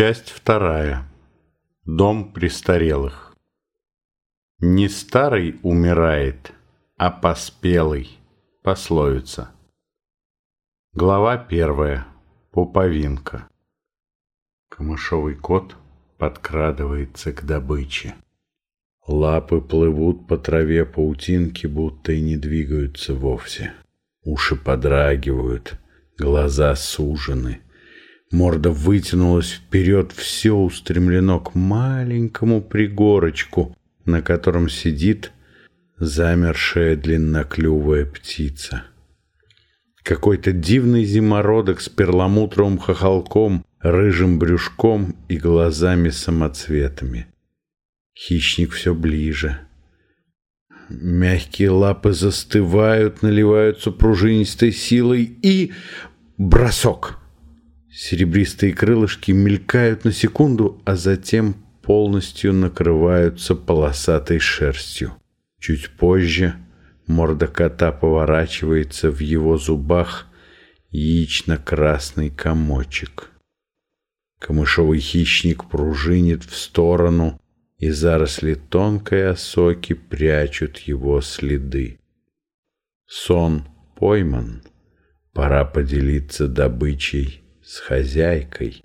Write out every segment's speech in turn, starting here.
Часть вторая. Дом престарелых. Не старый умирает, а поспелый. Пословица. Глава первая. Пуповинка. Камышовый кот подкрадывается к добыче. Лапы плывут по траве паутинки, будто и не двигаются вовсе. Уши подрагивают, глаза сужены — Морда вытянулась вперед, все устремлено к маленькому пригорочку, на котором сидит замершая длинноклювая птица. Какой-то дивный зимородок с перламутровым хохолком, рыжим брюшком и глазами-самоцветами. Хищник все ближе. Мягкие лапы застывают, наливаются пружинистой силой и... бросок! Серебристые крылышки мелькают на секунду, а затем полностью накрываются полосатой шерстью. Чуть позже морда кота поворачивается в его зубах яично-красный комочек. Камышовый хищник пружинит в сторону, и заросли тонкой осоки прячут его следы. Сон пойман, пора поделиться добычей с хозяйкой.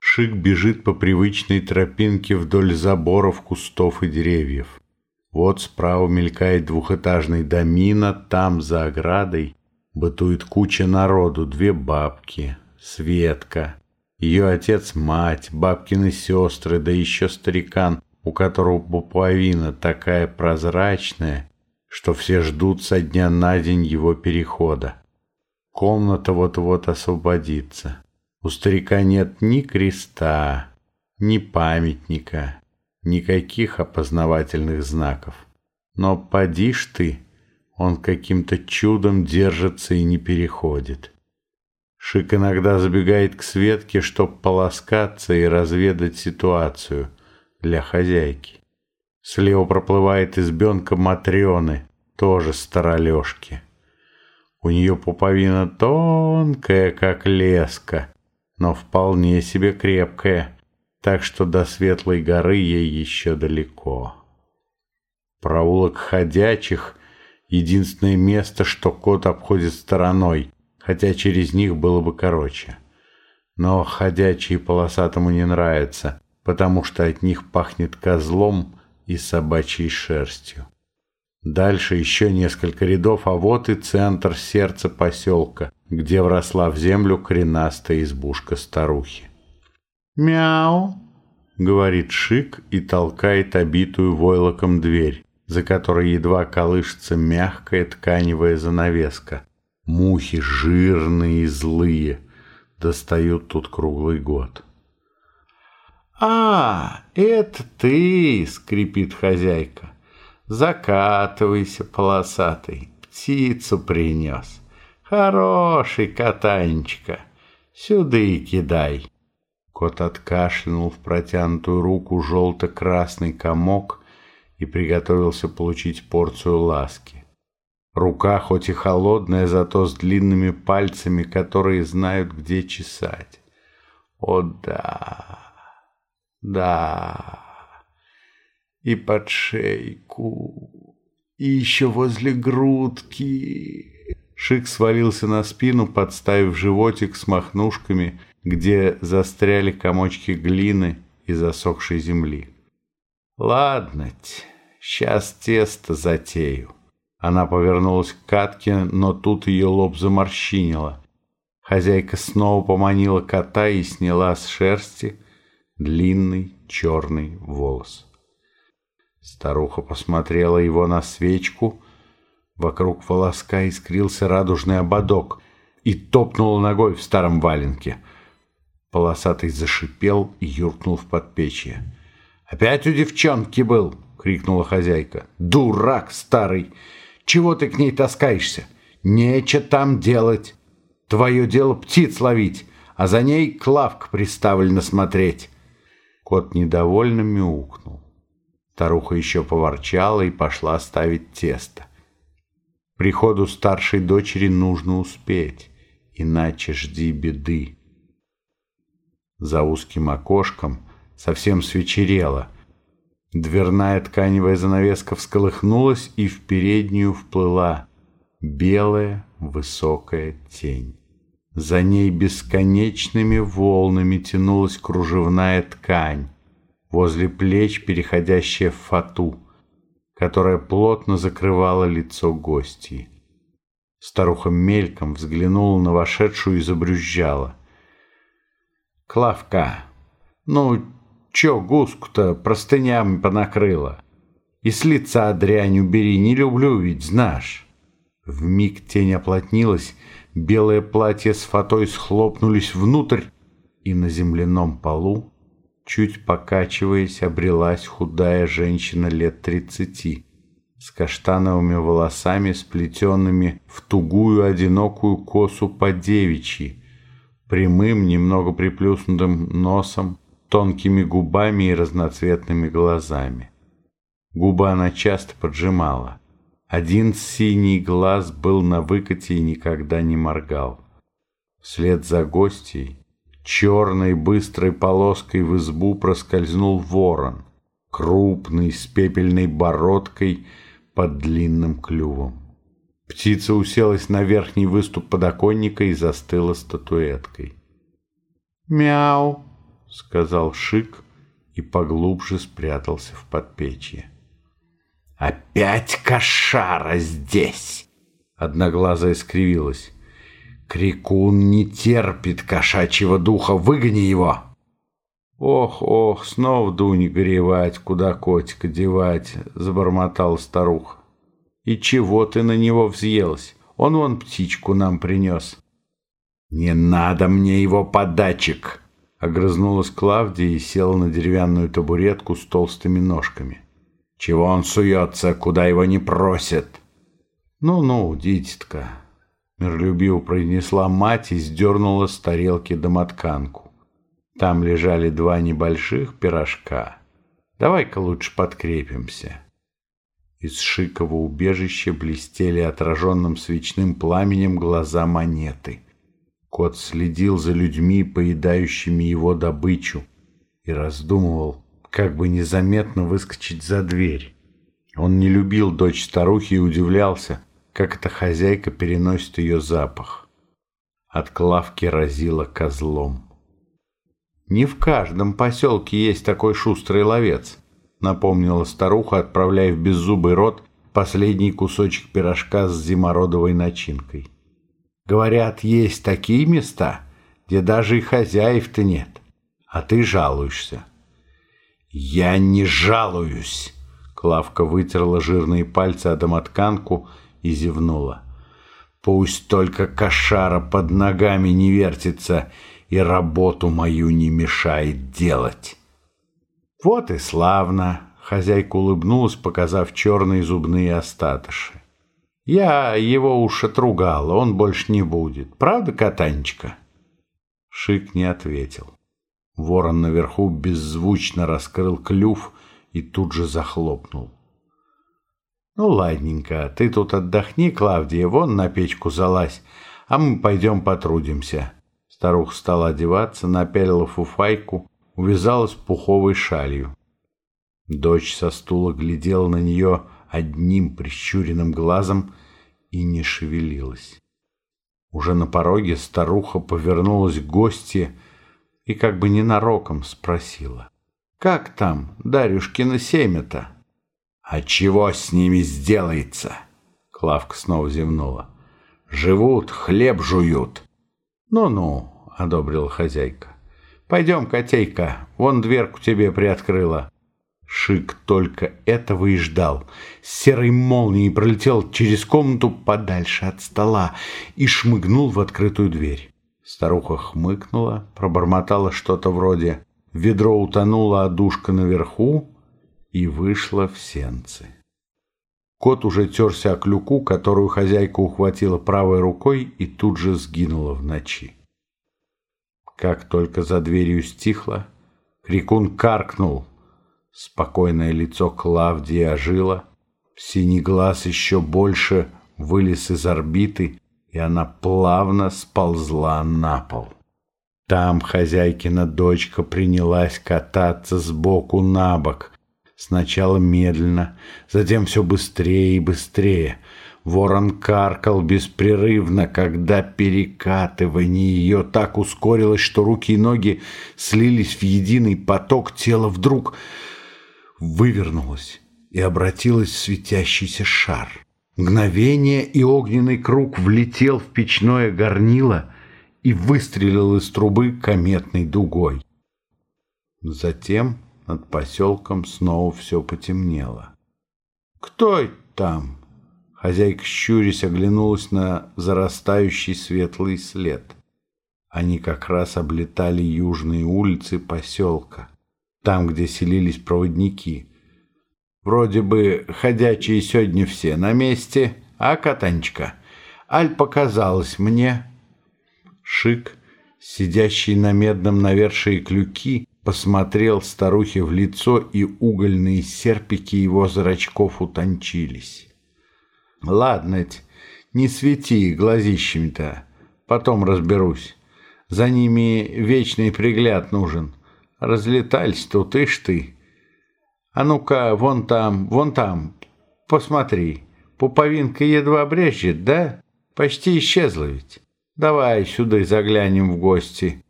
Шик бежит по привычной тропинке вдоль заборов, кустов и деревьев. Вот справа мелькает двухэтажный домина, там за оградой бытует куча народу, две бабки, Светка, ее отец-мать, бабкины сестры, да еще старикан, у которого пуповина такая прозрачная, что все ждут со дня на день его перехода. Комната вот-вот освободится. У старика нет ни креста, ни памятника, никаких опознавательных знаков. Но поди ж ты, он каким-то чудом держится и не переходит. Шик иногда забегает к Светке, чтоб полоскаться и разведать ситуацию для хозяйки. Слева проплывает избенка Матрёны, тоже старолёшки. У неё пуповина тонкая, как леска, но вполне себе крепкая, так что до Светлой горы ей ещё далеко. Проулок ходячих — единственное место, что кот обходит стороной, хотя через них было бы короче. Но ходячие полосатому не нравятся, потому что от них пахнет козлом — и собачьей шерстью. Дальше еще несколько рядов, а вот и центр сердца поселка, где вросла в землю коренастая избушка старухи. «Мяу!» — говорит Шик и толкает обитую войлоком дверь, за которой едва колышется мягкая тканевая занавеска. Мухи жирные и злые достают тут круглый год. «А, это ты!» — скрипит хозяйка. «Закатывайся, полосатый, птицу принес. Хороший катанечка, сюда и кидай». Кот откашлянул в протянутую руку желто-красный комок и приготовился получить порцию ласки. Рука хоть и холодная, зато с длинными пальцами, которые знают, где чесать. О да! Да, и под шейку, и еще возле грудки. Шик свалился на спину, подставив животик с махнушками, где застряли комочки глины и засохшей земли. Ладно, сейчас тесто затею. Она повернулась к катке, но тут ее лоб заморщинило. Хозяйка снова поманила кота и сняла с шерсти длинный черный волос. Старуха посмотрела его на свечку, вокруг волоска искрился радужный ободок и топнула ногой в старом валенке. Полосатый зашипел и юркнул в подпечье. «Опять у девчонки был!» — крикнула хозяйка. «Дурак старый! Чего ты к ней таскаешься? Нече там делать! Твое дело птиц ловить, а за ней клавка приставлена смотреть!» Кот недовольно мяукнул. Старуха еще поворчала и пошла ставить тесто. Приходу старшей дочери нужно успеть, иначе жди беды. За узким окошком совсем свечерело. Дверная тканевая занавеска всколыхнулась и в переднюю вплыла белая высокая тень. За ней бесконечными волнами тянулась кружевная ткань, возле плеч переходящая в фату, которая плотно закрывала лицо гостей. Старуха мельком взглянула на вошедшую и забрюзжала. «Клавка, ну, чё гуску-то простынями понакрыла? И с лица дрянь убери, не люблю ведь, знаешь». Вмиг тень оплотнилась, белое платье с фатой схлопнулись внутрь, и на земляном полу, чуть покачиваясь, обрелась худая женщина лет тридцати, с каштановыми волосами, сплетенными в тугую одинокую косу по девичьи, прямым, немного приплюснутым носом, тонкими губами и разноцветными глазами. Губы она часто поджимала. Один синий глаз был на выкате и никогда не моргал. Вслед за гостьей черной быстрой полоской в избу проскользнул ворон, крупный, с пепельной бородкой под длинным клювом. Птица уселась на верхний выступ подоконника и застыла статуэткой. «Мяу!» — сказал Шик и поглубже спрятался в подпечье. «Опять кошара здесь!» Одноглазая скривилась. «Крикун не терпит кошачьего духа, выгони его!» «Ох, ох, снова Дуни горевать, куда котика девать!» — забормотала старуха. «И чего ты на него взъелась? Он вон птичку нам принес». «Не надо мне его подачек!» — огрызнулась Клавдия и села на деревянную табуретку с толстыми ножками. Чего он суется, куда его не просят? Ну-ну, дитятка, миролюбиво произнесла мать и сдернула с тарелки домотканку. Там лежали два небольших пирожка. Давай-ка лучше подкрепимся. Из шикого убежища блестели отраженным свечным пламенем глаза монеты. Кот следил за людьми, поедающими его добычу, и раздумывал, как бы незаметно выскочить за дверь. Он не любил дочь старухи и удивлялся, как эта хозяйка переносит ее запах. От Клавки разило козлом. «Не в каждом поселке есть такой шустрый ловец», напомнила старуха, отправляя в беззубый рот последний кусочек пирожка с зимородовой начинкой. «Говорят, есть такие места, где даже и хозяев-то нет, а ты жалуешься». «Я не жалуюсь!» Клавка вытерла жирные пальцы о домотканку и зевнула. «Пусть только кошара под ногами не вертится и работу мою не мешает делать!» «Вот и славно!» — хозяйка улыбнулась, показав черные зубные остатыши. «Я его уж отругала, он больше не будет. Правда, Катанечка?» Шик не ответил. Ворон наверху беззвучно раскрыл клюв и тут же захлопнул. «Ну, ладненько, ты тут отдохни, Клавдия, вон на печку залазь, а мы пойдем потрудимся». Старуха стала одеваться, напялила фуфайку, увязалась пуховой шалью. Дочь со стула глядела на нее одним прищуренным глазом и не шевелилась. Уже на пороге старуха повернулась к гостье, и как бы ненароком спросила. «Как там, Дарюшкина семя-то?» «А чего с ними сделается?» Клавка снова зевнула. «Живут, хлеб жуют». «Ну-ну», — одобрила хозяйка. «Пойдем, котейка, вон дверку тебе приоткрыла». Шик только этого и ждал. Серой молнией пролетел через комнату подальше от стола и шмыгнул в открытую дверь. Старуха хмыкнула, пробормотала что-то вроде «Ведро утонуло, а душка наверху» и вышла в сенцы. Кот уже терся о клюку, которую хозяйка ухватила правой рукой и тут же сгинула в ночи. Как только за дверью стихло, крикун каркнул. Спокойное лицо Клавдии ожило, синий глаз еще больше вылез из орбиты и она плавно сползла на пол. Там хозяйкина дочка принялась кататься сбоку на бок, сначала медленно, затем все быстрее и быстрее. Ворон каркал беспрерывно, когда перекатывание ее так ускорилось, что руки и ноги слились в единый поток, тело вдруг вывернулось и обратилось в светящийся шар. Мгновение, и огненный круг влетел в печное горнило и выстрелил из трубы кометной дугой. Затем над поселком снова все потемнело. «Кто там?» Хозяйка щурясь оглянулась на зарастающий светлый след. Они как раз облетали южные улицы поселка, там, где селились проводники — Вроде бы ходячие сегодня все на месте, а, Катанечка? Аль показалось мне. Шик, сидящий на медном навершии клюки, посмотрел старухе в лицо, и угольные серпики его зрачков утончились. «Ладно, не свети глазищами-то, потом разберусь. За ними вечный пригляд нужен. Разлетались тут, ишь ты». А ну-ка, вон там, вон там, посмотри. Пуповинка едва брежет, да? Почти исчезла ведь. Давай сюда и заглянем в гости.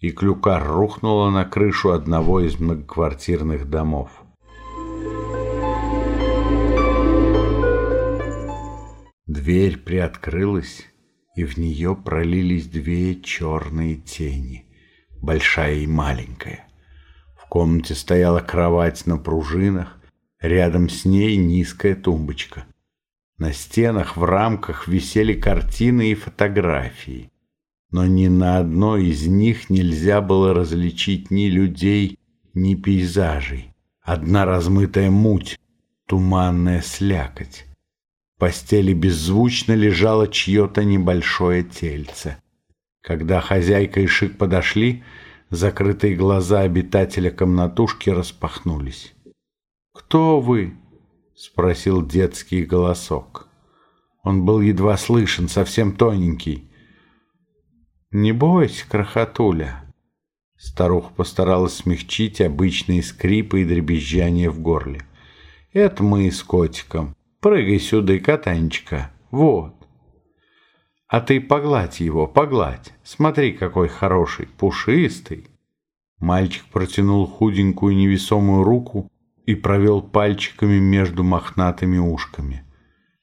И клюка рухнула на крышу одного из многоквартирных домов. Дверь приоткрылась, и в нее пролились две черные тени, большая и маленькая. В комнате стояла кровать на пружинах, рядом с ней низкая тумбочка. На стенах в рамках висели картины и фотографии, но ни на одной из них нельзя было различить ни людей, ни пейзажей. Одна размытая муть, туманная слякоть. В постели беззвучно лежало чье-то небольшое тельце. Когда хозяйка и Шик подошли, Закрытые глаза обитателя комнатушки распахнулись. «Кто вы?» — спросил детский голосок. Он был едва слышен, совсем тоненький. «Не бойся, крохотуля!» Старуха постаралась смягчить обычные скрипы и дребезжания в горле. «Это мы с котиком. Прыгай сюда, и катанечка. Вот. А ты погладь его, погладь. Смотри, какой хороший, пушистый. Мальчик протянул худенькую невесомую руку и провел пальчиками между мохнатыми ушками.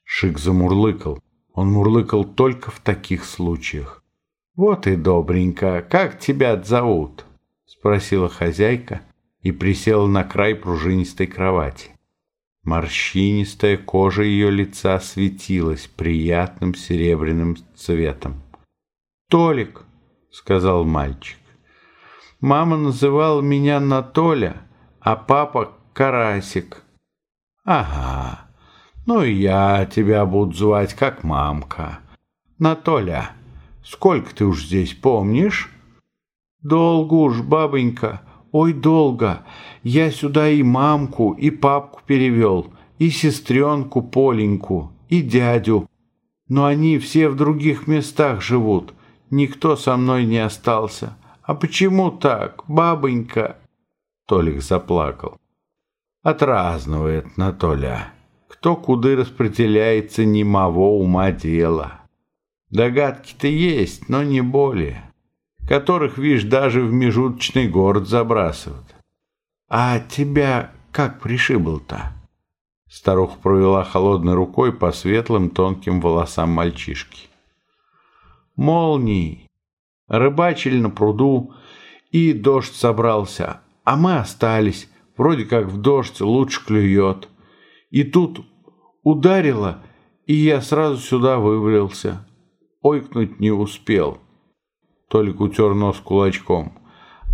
Шик замурлыкал. Он мурлыкал только в таких случаях. «Вот и добренько. Как тебя зовут?» — спросила хозяйка и присела на край пружинистой кровати. Морщинистая кожа ее лица светилась приятным серебряным цветом. «Толик», — сказал мальчик. «Мама называла меня Натоля, а папа Карасик». «Ага, ну и я тебя буду звать как мамка. Натоля, сколько ты уж здесь помнишь?» «Долго уж, бабонька, ой, долго. Я сюда и мамку, и папку перевел, и сестренку Поленьку, и дядю. Но они все в других местах живут. Никто со мной не остался. А почему так, бабонька?» Толик заплакал. «Отразнывает Натоля. Кто куды распределяется, немого ума дело. Догадки-то есть, но не более, которых, видишь, даже в межуточный город забрасывают. «А тебя как пришибл-то?» Старуха провела холодной рукой по светлым тонким волосам мальчишки. «Молнии! Рыбачили на пруду, и дождь собрался, а мы остались. Вроде как в дождь лучше клюет. И тут ударило, и я сразу сюда вывалился. Ойкнуть не успел». Толик утер нос кулачком.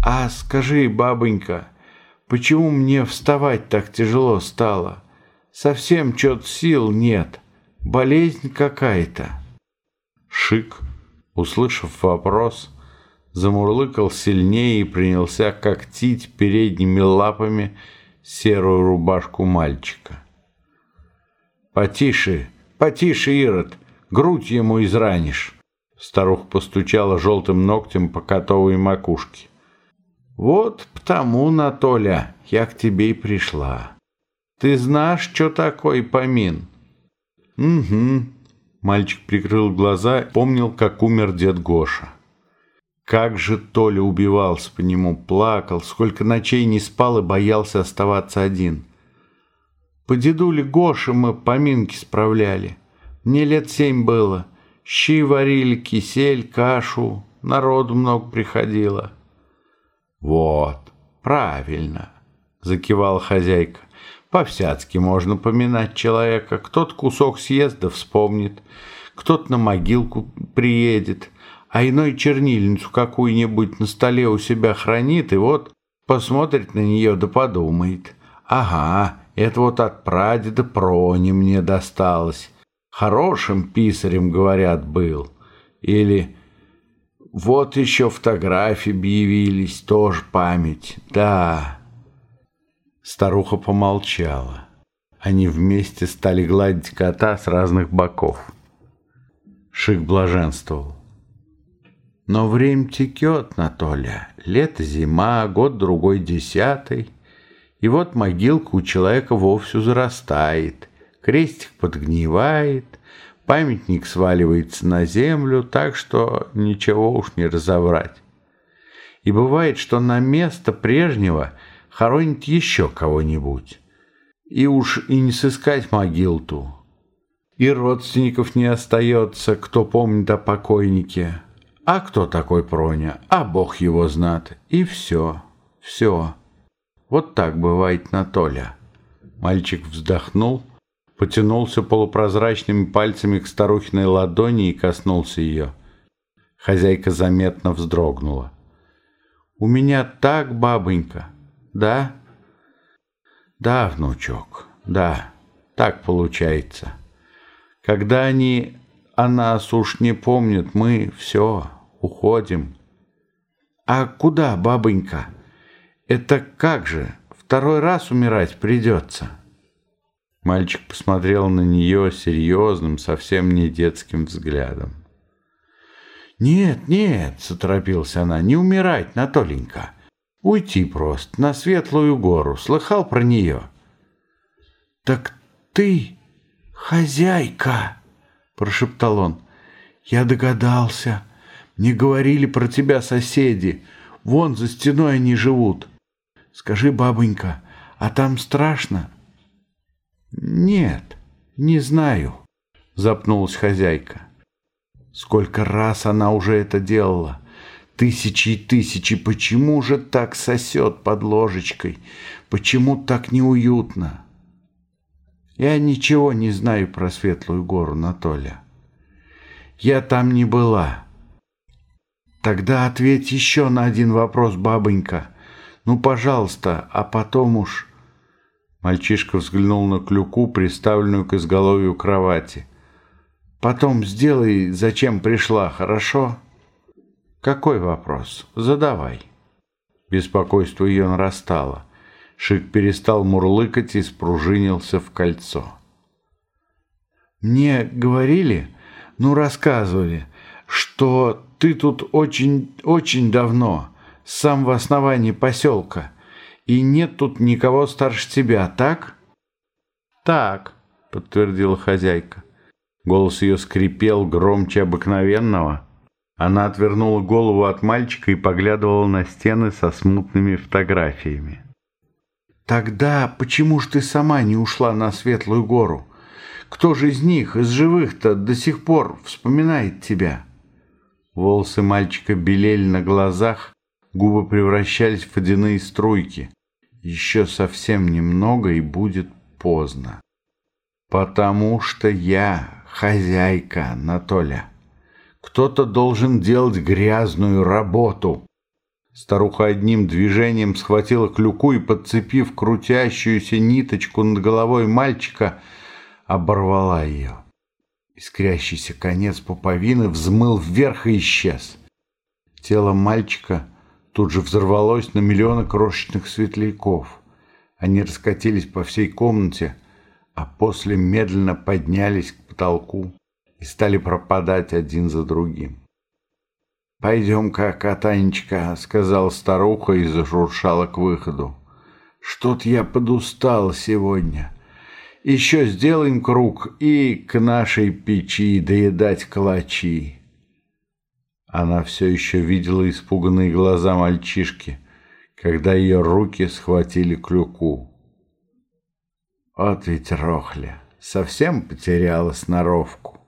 «А скажи, бабонька, Почему мне вставать так тяжело стало? Совсем чё-то сил нет. Болезнь какая-то. Шик, услышав вопрос, замурлыкал сильнее и принялся когтить передними лапами серую рубашку мальчика. «Потише, потише, Ирод! грудь ему изранишь. Старуха постучала желтым ногтем по котовой макушке. Вот потому, Натоля, я к тебе и пришла. Ты знаешь, что такое помин? Угу. Мальчик прикрыл глаза, помнил, как умер дед Гоша. Как же Толя убивался по нему, плакал, сколько ночей не спал и боялся оставаться один. По дедуле Гоше мы поминки справляли. Мне лет семь было. Щи варили, кисель, кашу. Народу много приходило. Вот, правильно, закивала хозяйка. По-всяцки можно поминать человека. Кто-то кусок съезда вспомнит, кто-то на могилку приедет, а иной чернильницу какую-нибудь на столе у себя хранит, и вот посмотрит на нее да подумает. Ага, это вот от прадеда Прони мне досталось. Хорошим писарем, говорят, был. Или вот еще фотографии объявились, тоже память. Да. Старуха помолчала. Они вместе стали гладить кота с разных боков. Шик блаженствовал. Но время текет, Натоля. Лето, зима, год-другой десятый. И вот могилка у человека вовсю зарастает, крестик подгнивает, памятник сваливается на землю, так что ничего уж не разобрать. И бывает, что на место прежнего хоронит еще кого-нибудь. И уж и не сыскать могилту. И родственников не остается, кто помнит о покойнике. А кто такой Проня? А Бог его знает. И все, все. Вот так бывает на Толя. Мальчик вздохнул, потянулся полупрозрачными пальцами к старухиной ладони и коснулся ее. Хозяйка заметно вздрогнула. «У меня так, бабонька, да?» «Да, внучок, да, так получается. Когда они о нас уж не помнят, мы все, уходим». «А куда, бабонька?» Это как же? Второй раз умирать придется. Мальчик посмотрел на нее серьезным, совсем не детским взглядом. «Нет, нет», — заторопился она, — «не умирать, Натоленька. Уйти просто, на Светлую гору. Слыхал про нее?» «Так ты хозяйка», — прошептал он. «Я догадался. Не говорили про тебя соседи. Вон за стеной они живут. Скажи, бабонька, а там страшно? Нет, не знаю, запнулась хозяйка. Сколько раз она уже это делала? Тысячи и тысячи. Почему же так сосет под ложечкой? Почему так неуютно? Я ничего не знаю про Светлую гору, Натоля. Я там не была. Тогда ответь еще на один вопрос, бабонька. Ну, пожалуйста, а потом уж...» Мальчишка взглянул на клюку, приставленную к изголовью кровати. «Потом сделай, зачем пришла, хорошо?» «Какой вопрос? Задавай». Беспокойство ее нарастало. Шик перестал мурлыкать и спружинился в кольцо. «Мне говорили, ну, рассказывали, что ты тут очень-очень давно...» с самого основания поселка, и нет тут никого старше тебя, так?» «Так», — подтвердила хозяйка. Голос ее скрипел громче обыкновенного. Она отвернула голову от мальчика и поглядывала на стены со смутными фотографиями. «Тогда почему ж ты сама не ушла на Светлую гору? Кто же из них, из живых-то, до сих пор вспоминает тебя?» Волосы мальчика белели на глазах, Губы превращались в водяные струйки. Еще совсем немного и будет поздно. Потому что я хозяйка, Анатоля. Кто-то должен делать грязную работу. Старуха одним движением схватила клюку и, подцепив крутящуюся ниточку над головой мальчика, оборвала ее. Искрящийся конец пуповины взмыл вверх и исчез. Тело мальчика — тут же взорвалось на миллионы крошечных светляков. Они раскатились по всей комнате, а после медленно поднялись к потолку и стали пропадать один за другим. «Пойдем-ка, Катанечка», — сказала старуха и зашуршала к выходу. «Что-то я подустал сегодня. Еще сделаем круг и к нашей печи доедать калачи». Она все еще видела испуганные глаза мальчишки, когда ее руки схватили клюку. Вот ведь рохля, совсем потеряла сноровку.